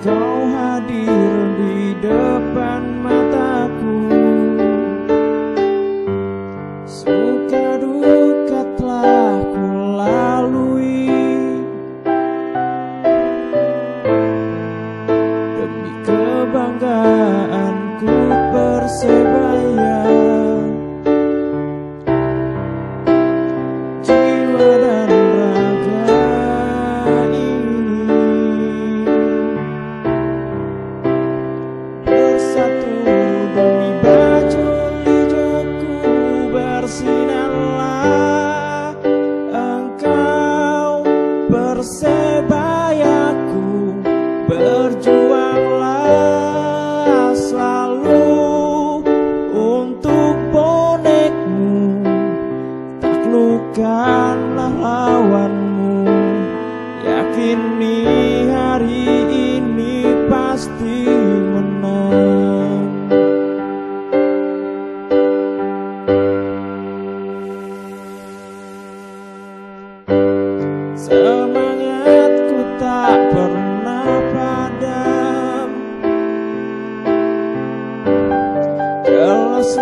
Kau hadir di depan mataku. Suka Persebayaku berjuanglah selalu untuk bonekmu. Taklukkanlah lawanmu yakini hari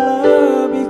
love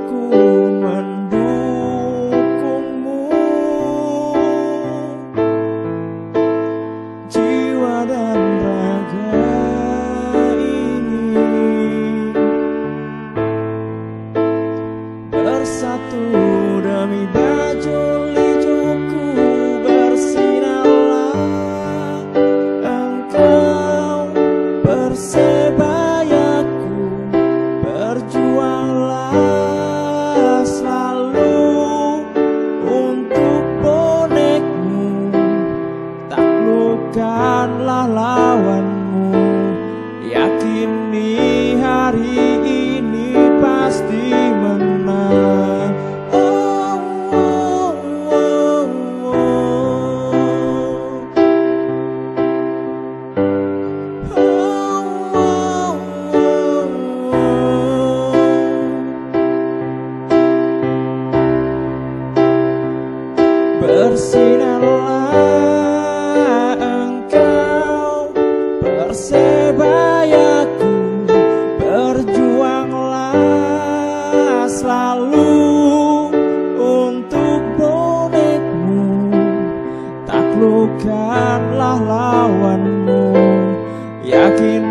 selalu untuk bonekmu. Taklukkanlah lawanmu. Yakin